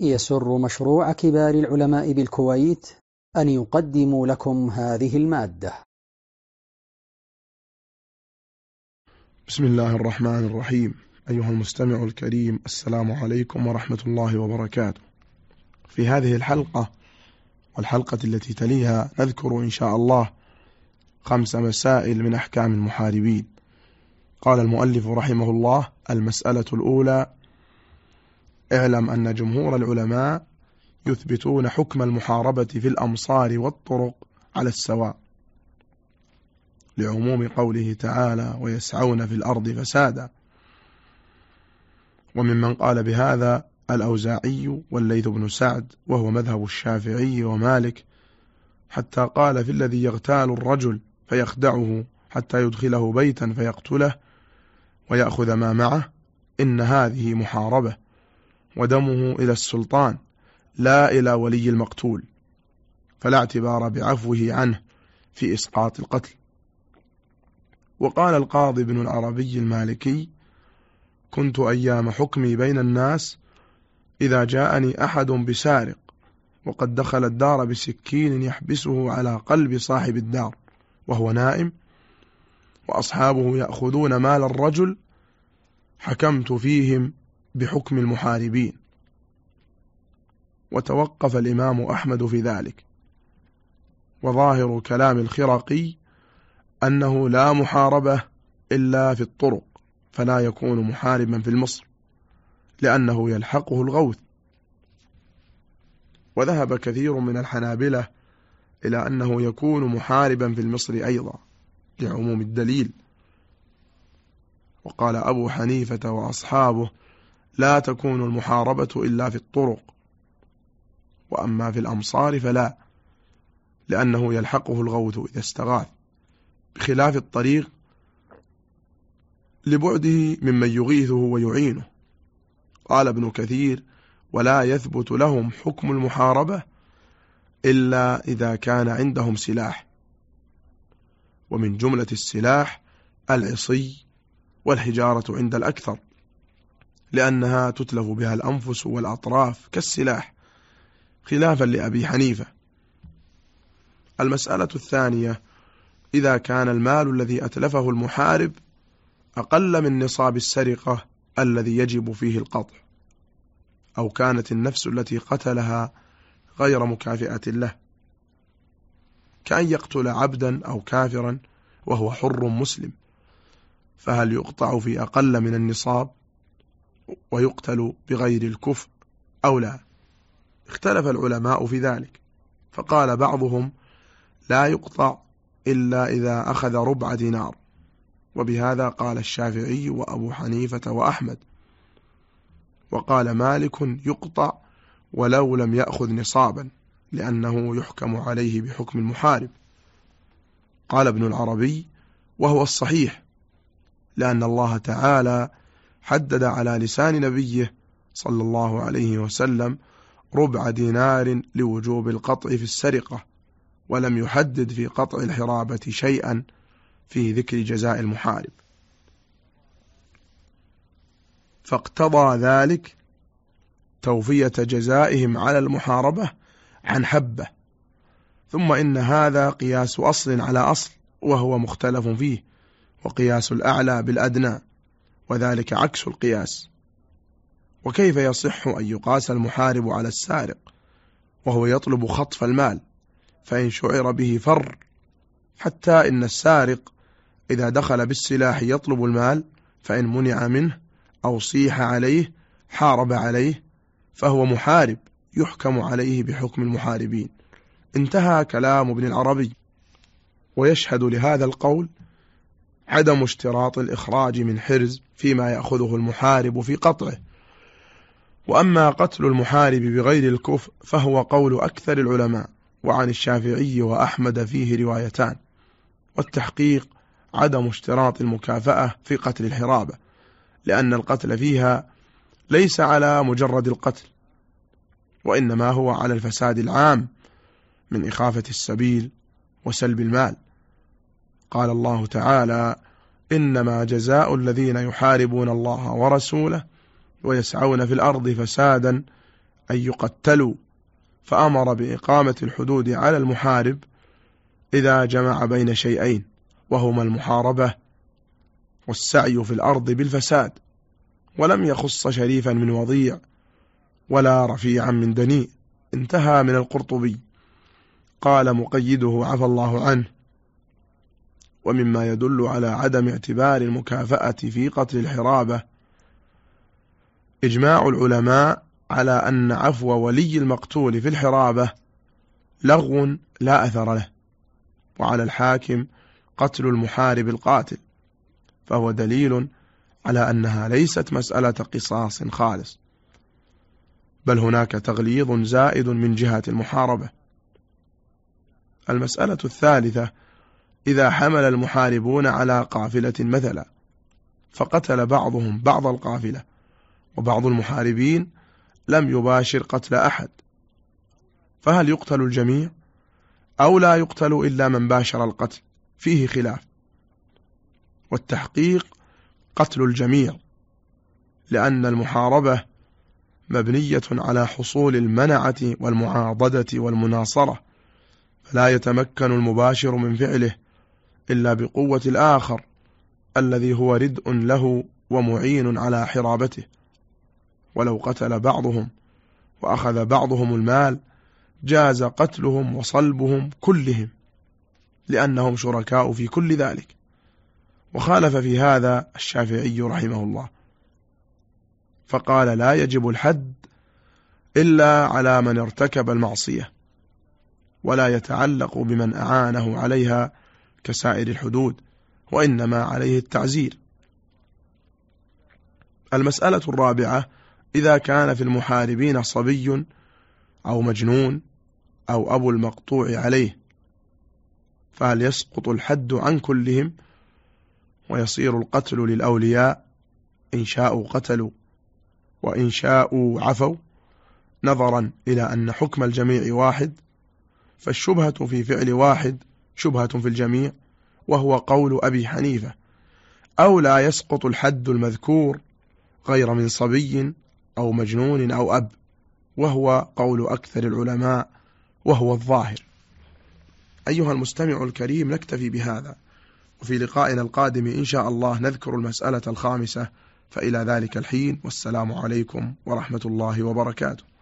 يسر مشروع كبار العلماء بالكويت أن يقدم لكم هذه المادة. بسم الله الرحمن الرحيم. أيها المستمع الكريم السلام عليكم ورحمة الله وبركاته. في هذه الحلقة والحلقة التي تليها نذكر إن شاء الله خمس مسائل من أحكام المحاربين. قال المؤلف رحمه الله المسألة الأولى اعلم أن جمهور العلماء يثبتون حكم المحاربة في الأمصار والطرق على السواء لعموم قوله تعالى ويسعون في الأرض فسادا وممن قال بهذا الأوزاعي والليث بن سعد وهو مذهب الشافعي ومالك حتى قال في الذي يغتال الرجل فيخدعه حتى يدخله بيتا فيقتله ويأخذ ما معه إن هذه محاربة ودمه إلى السلطان لا إلى ولي المقتول فلا اعتبار بعفوه عنه في إسقاط القتل. وقال القاضي بن العربي المالكي كنت أيام حكمي بين الناس إذا جاءني أحد بسارق وقد دخل الدار بسكين يحبسه على قلب صاحب الدار وهو نائم وأصحابه يأخذون مال الرجل حكمت فيهم بحكم المحاربين. وتوقف الإمام أحمد في ذلك. وظاهر كلام الخرقي أنه لا محاربة إلا في الطرق فلا يكون محاربا في المصر لأنه يلحقه الغوث. وذهب كثير من الحنابلة إلى أنه يكون محاربا في المصر أيضا لعموم الدليل. وقال أبو حنيفة وأصحابه لا تكون المحاربة إلا في الطرق وأما في الأمصار فلا لأنه يلحقه الغوث إذا استغاث. بخلاف الطريق لبعده ممن يغيثه ويعينه. قال ابن كثير ولا يثبت لهم حكم المحاربة إلا إذا كان عندهم سلاح. ومن جملة السلاح العصي والحجارة عند الأكثر. لأنها تتلف بها الأنفس والأطراف كالسلاح خلافا لأبي حنيفة. المسألة الثانية إذا كان المال الذي أتلفه المحارب أقل من نصاب السرقة الذي يجب فيه القطع أو كانت النفس التي قتلها غير مكافئة له. كأن يقتل عبدا أو كافرا وهو حر مسلم فهل يقطع في أقل من النصاب؟ ويقتل بغير الكفر أو لا. اختلف العلماء في ذلك. فقال بعضهم لا يقطع إلا إذا أخذ ربع دينار. وبهذا قال الشافعي وأبو حنيفة وأحمد. وقال مالك يقطع ولو لم يأخذ نصابا لأنه يحكم عليه بحكم المحارب. قال ابن العربي وهو الصحيح لأن الله تعالى حدد على لسان نبيه صلى الله عليه وسلم ربع دينار لوجوب القطع في السرقة ولم يحدد في قطع الحرابة شيئا في ذكر جزاء المحارب. فاقتضى ذلك توفية جزائهم على المحاربة عن حبة. ثم إن هذا قياس أصل على أصل وهو مختلف فيه وقياس الأعلى بالأدنى. وذلك عكس القياس. وكيف يصح أن يقاس المحارب على السارق وهو يطلب خطف المال فإن شعر به فر حتى إن السارق إذا دخل بالسلاح يطلب المال فإن منع منه أو صيح عليه حارب عليه فهو محارب يحكم عليه بحكم المحاربين. انتهى كلام ابن العربي. ويشهد لهذا القول عدم اشتراط الإخراج من حرز فيما يأخذه المحارب في قطعه. وأما قتل المحارب بغير الكف فهو قول أكثر العلماء وعن الشافعي وأحمد فيه روايتان. والتحقيق عدم اشتراط المكافأة في قتل الحرابة لأن القتل فيها ليس على مجرد القتل وإنما هو على الفساد العام من إخافة السبيل وسلب المال. قال الله تعالى إنما جزاء الذين يحاربون الله ورسوله ويسعون في الأرض فسادا أن يقتلوا فأمر بإقامة الحدود على المحارب إذا جمع بين شيئين وهما المحاربة والسعي في الأرض بالفساد ولم يخص شريفا من وضيع ولا رفيعا من دنيء انتهى من القرطبي. قال مقيده عفى الله عنه. ومما يدل على عدم اعتبار المكافأة في قتل الحرابة. إجماع العلماء على أن عفو ولي المقتول في الحرابة لغو لا أثر له وعلى الحاكم قتل المحارب القاتل فهو دليل على أنها ليست مسألة قصاص خالص بل هناك تغليظ زائد من جهة المحاربة. المسألة الثالثة إذا حمل المحاربون على قافلة مثلا فقتل بعضهم بعض القافلة وبعض المحاربين لم يباشر قتل أحد. فهل يقتل الجميع؟ أو لا يقتل إلا من باشر القتل؟ فيه خلاف. والتحقيق قتل الجميع لأن المحاربة مبنية على حصول المنعة والمعاضدة والمناصرة فلا يتمكن المباشر من فعله. إلا بقوة الآخر الذي هو ردء له ومعين على حرابته. ولو قتل بعضهم وأخذ بعضهم المال جاز قتلهم وصلبهم كلهم لأنهم شركاء في كل ذلك. وخالف في هذا الشافعي رحمه الله. فقال لا يجب الحد إلا على من ارتكب المعصية ولا يتعلق بمن أعانه عليها كسائر الحدود وإنما عليه التعزير. المسألة الرابعة إذا كان في المحاربين صبي أو مجنون أو أبو المقطوع عليه فهل يسقط الحد عن كلهم ويصير القتل للأولياء إن شاءوا قتلوا وإن شاءوا عفوا؟ نظرا إلى أن حكم الجميع واحد فالشبهة في فعل واحد شبهة في الجميع وهو قول أبي حنيفة أو لا يسقط الحد المذكور غير من صبي أو مجنون أو أب وهو قول أكثر العلماء وهو الظاهر. أيها المستمع الكريم نكتفي بهذا وفي لقائنا القادم إن شاء الله نذكر المسألة الخامسة فإلى ذلك الحين والسلام عليكم ورحمة الله وبركاته.